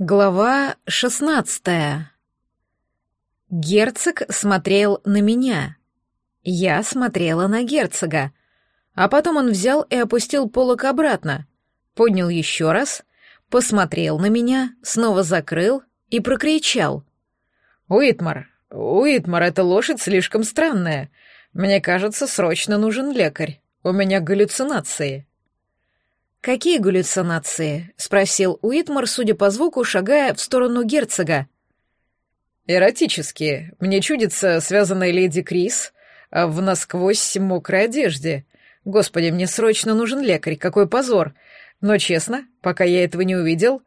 Глава шестнадцатая. Герцог смотрел на меня. Я смотрела на герцога. А потом он взял и опустил полок обратно, поднял еще раз, посмотрел на меня, снова закрыл и прокричал. «Уитмар, Уитмар, эта лошадь слишком странная. Мне кажется, срочно нужен лекарь. У меня галлюцинации». «Какие галлюцинации?» — спросил Уитмар, судя по звуку, шагая в сторону герцога. «Эротические. Мне чудится связанная леди Крис в насквозь мокрой одежде. Господи, мне срочно нужен лекарь, какой позор. Но честно, пока я этого не увидел,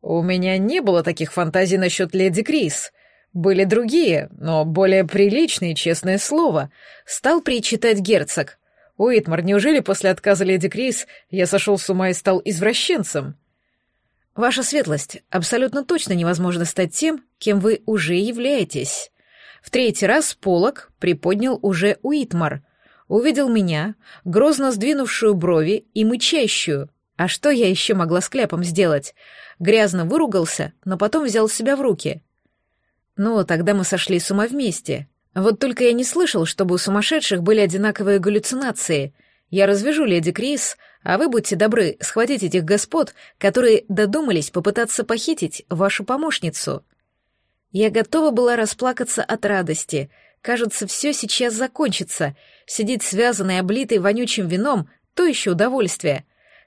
у меня не было таких фантазий насчет леди Крис. Были другие, но более приличные, честное слово», — стал причитать герцог. Уитмар, неужели после отказа леди Крис я сошел с ума и стал извращенцем? Ваша светлость, абсолютно точно невозможно стать тем, кем вы уже являетесь. В третий раз полок приподнял уже Уитмар. Увидел меня, грозно сдвинувшую брови и мычащую. А что я еще могла с кляпом сделать? Грязно выругался, но потом взял себя в руки. Ну, тогда мы сошли с ума вместе. Вот только я не слышал, чтобы у сумасшедших были одинаковые галлюцинации. Я развяжу леди Крис, а вы будьте добры схватить этих господ, которые додумались попытаться похитить вашу помощницу. Я готова была расплакаться от радости. Кажется, все сейчас закончится. Сидеть связанной, облитой вонючим вином — то еще удовольствие.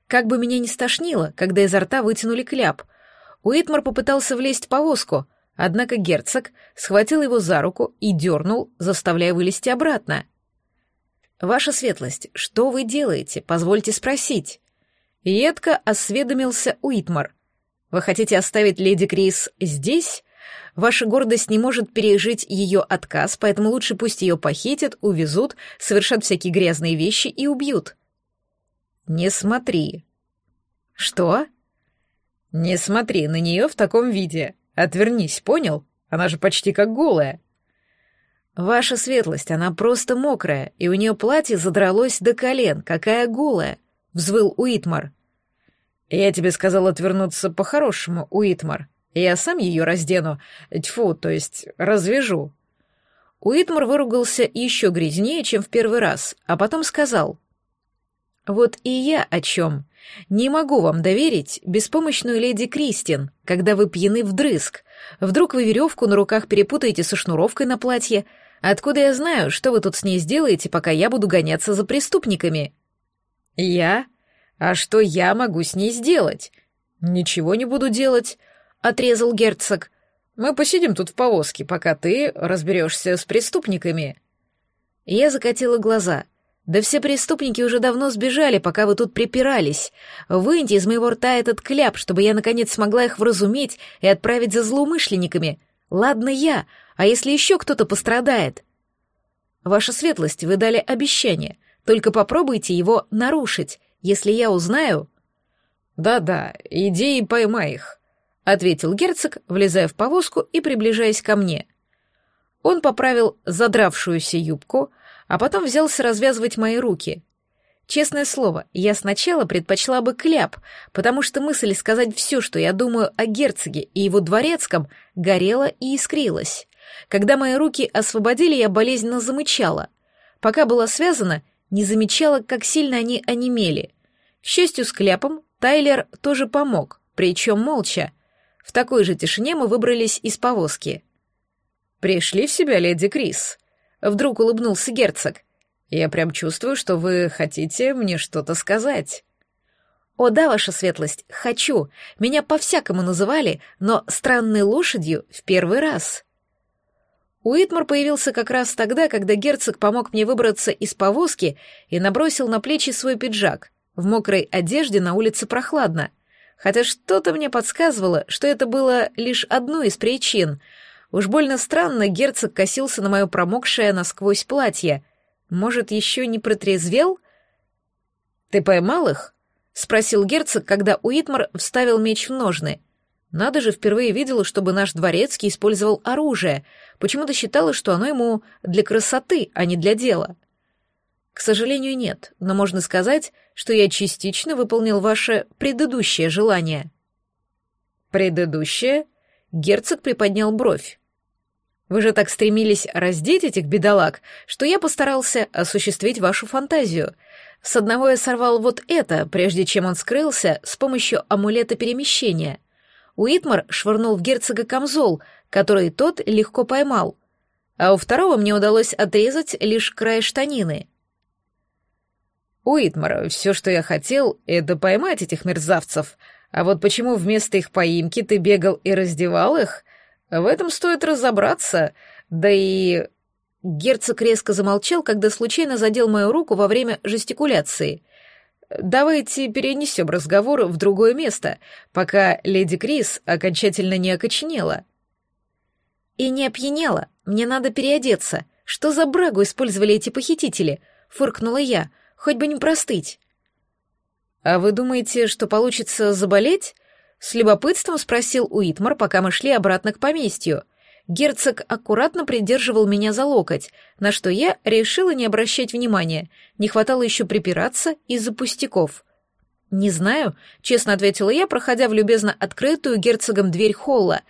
Как бы меня ни стошнило, когда изо рта вытянули кляп. Уитмар попытался влезть в повозку — Однако герцог схватил его за руку и дернул, заставляя вылезти обратно. «Ваша светлость, что вы делаете? Позвольте спросить». Едко осведомился Уитмар. «Вы хотите оставить леди Крис здесь? Ваша гордость не может пережить ее отказ, поэтому лучше пусть ее похитят, увезут, совершат всякие грязные вещи и убьют». «Не смотри». «Что?» «Не смотри на нее в таком виде», Отвернись, понял? Она же почти как голая. Ваша светлость, она просто мокрая, и у нее платье задралось до колен, какая голая, взвыл Уитмар. Я тебе сказал отвернуться по-хорошему, Уитмар. Я сам ее раздену, тьфу, то есть развяжу. Уитмар выругался еще грязнее, чем в первый раз, а потом сказал. Вот и я о чем. Не могу вам доверить беспомощную леди Кристин, когда вы пьяны вдрызг. Вдруг вы веревку на руках перепутаете со шнуровкой на платье. Откуда я знаю, что вы тут с ней сделаете, пока я буду гоняться за преступниками? Я? А что я могу с ней сделать? Ничего не буду делать, отрезал герцог. Мы посидим тут в повозке, пока ты разберешься с преступниками. Я закатила глаза — да все преступники уже давно сбежали, пока вы тут припирались. Выньте из моего рта этот кляп, чтобы я наконец смогла их вразуметь и отправить за злоумышленниками. Ладно я, а если еще кто-то пострадает? Ваша светлость, вы дали обещание. Только попробуйте его нарушить. Если я узнаю... Да-да, иди и поймай их, — ответил герцог, влезая в повозку и приближаясь ко мне. Он поправил задравшуюся юбку, а потом взялся развязывать мои руки. Честное слово, я сначала предпочла бы кляп, потому что мысль сказать все, что я думаю о герцоге и его дворецком, горела и искрилась. Когда мои руки освободили, я болезненно замычала. Пока была связана, не замечала, как сильно они онемели. К счастью, с кляпом Тайлер тоже помог, причем молча. В такой же тишине мы выбрались из повозки. «Пришли в себя, леди Крис», Вдруг улыбнулся герцог. «Я прям чувствую, что вы хотите мне что-то сказать». «О да, ваша светлость, хочу. Меня по-всякому называли, но странной лошадью в первый раз». Уитмар появился как раз тогда, когда герцог помог мне выбраться из повозки и набросил на плечи свой пиджак. В мокрой одежде на улице прохладно. Хотя что-то мне подсказывало, что это было лишь одной из причин — Уж больно странно герцог косился на мое промокшее насквозь платье. Может, еще не протрезвел? «Ты поймал их?» — спросил герцог, когда Уитмар вставил меч в ножны. Надо же, впервые видела, чтобы наш дворецкий использовал оружие. Почему-то считала, что оно ему для красоты, а не для дела. К сожалению, нет, но можно сказать, что я частично выполнил ваше предыдущее желание. Предыдущее? Герцог приподнял бровь. Вы же так стремились раздеть этих бедолаг, что я постарался осуществить вашу фантазию. С одного я сорвал вот это, прежде чем он скрылся с помощью амулета перемещения. Уитмар швырнул в герцога камзол, который тот легко поймал, а у второго мне удалось отрезать лишь край штанины. Уитмар, все, что я хотел, это поймать этих мерзавцев, а вот почему вместо их поимки ты бегал и раздевал их, в этом стоит разобраться, да и... Герцог резко замолчал, когда случайно задел мою руку во время жестикуляции. «Давайте перенесем разговор в другое место, пока леди Крис окончательно не окоченела». «И не опьянела. Мне надо переодеться. Что за брагу использовали эти похитители?» — фыркнула я. «Хоть бы не простыть». «А вы думаете, что получится заболеть?» С любопытством спросил Уитмар, пока мы шли обратно к поместью. Герцог аккуратно придерживал меня за локоть, на что я решила не обращать внимания. Не хватало еще припираться из-за пустяков. «Не знаю», — честно ответила я, проходя в любезно открытую герцогом дверь холла.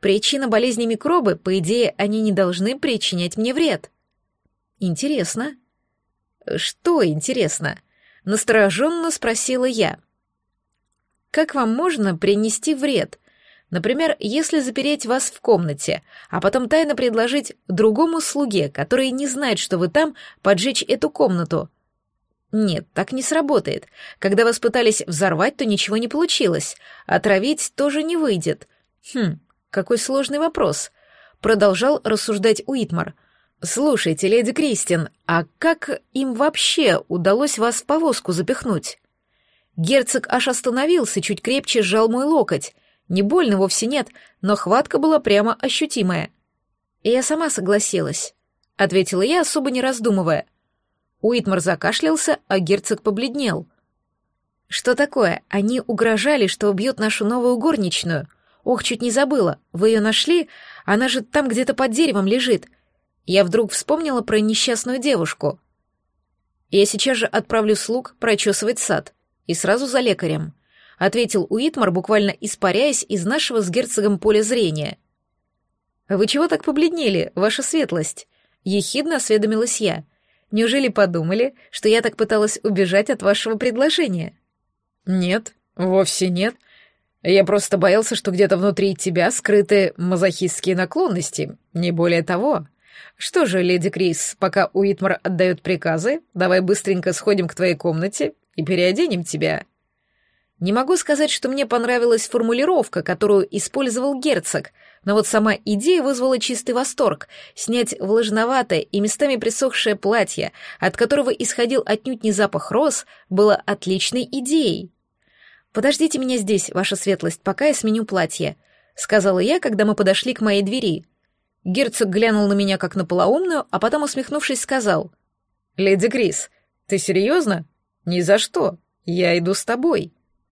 «Причина болезни микробы, по идее, они не должны причинять мне вред». «Интересно». «Что интересно?» — настороженно спросила я. Как вам можно принести вред? Например, если запереть вас в комнате, а потом тайно предложить другому слуге, который не знает, что вы там, поджечь эту комнату. Нет, так не сработает. Когда вас пытались взорвать, то ничего не получилось. Отравить тоже не выйдет. Хм, какой сложный вопрос. Продолжал рассуждать Уитмар. Слушайте, леди Кристин, а как им вообще удалось вас в повозку запихнуть? Герцог аж остановился, чуть крепче сжал мой локоть. Не больно вовсе нет, но хватка была прямо ощутимая. И я сама согласилась, — ответила я, особо не раздумывая. Уитмар закашлялся, а герцог побледнел. «Что такое? Они угрожали, что убьют нашу новую горничную. Ох, чуть не забыла. Вы ее нашли? Она же там где-то под деревом лежит. Я вдруг вспомнила про несчастную девушку. Я сейчас же отправлю слуг прочесывать сад и сразу за лекарем», — ответил Уитмар, буквально испаряясь из нашего с герцогом поля зрения. «Вы чего так побледнели, ваша светлость?» — ехидно осведомилась я. «Неужели подумали, что я так пыталась убежать от вашего предложения?» «Нет, вовсе нет. Я просто боялся, что где-то внутри тебя скрыты мазохистские наклонности, не более того. Что же, леди Крис, пока Уитмар отдает приказы, давай быстренько сходим к твоей комнате и переоденем тебя». Не могу сказать, что мне понравилась формулировка, которую использовал герцог, но вот сама идея вызвала чистый восторг — снять влажноватое и местами присохшее платье, от которого исходил отнюдь не запах роз, было отличной идеей. «Подождите меня здесь, ваша светлость, пока я сменю платье», — сказала я, когда мы подошли к моей двери. Герцог глянул на меня как на полоумную, а потом, усмехнувшись, сказал. «Леди Крис, ты серьезно?» «Ни за что. Я иду с тобой».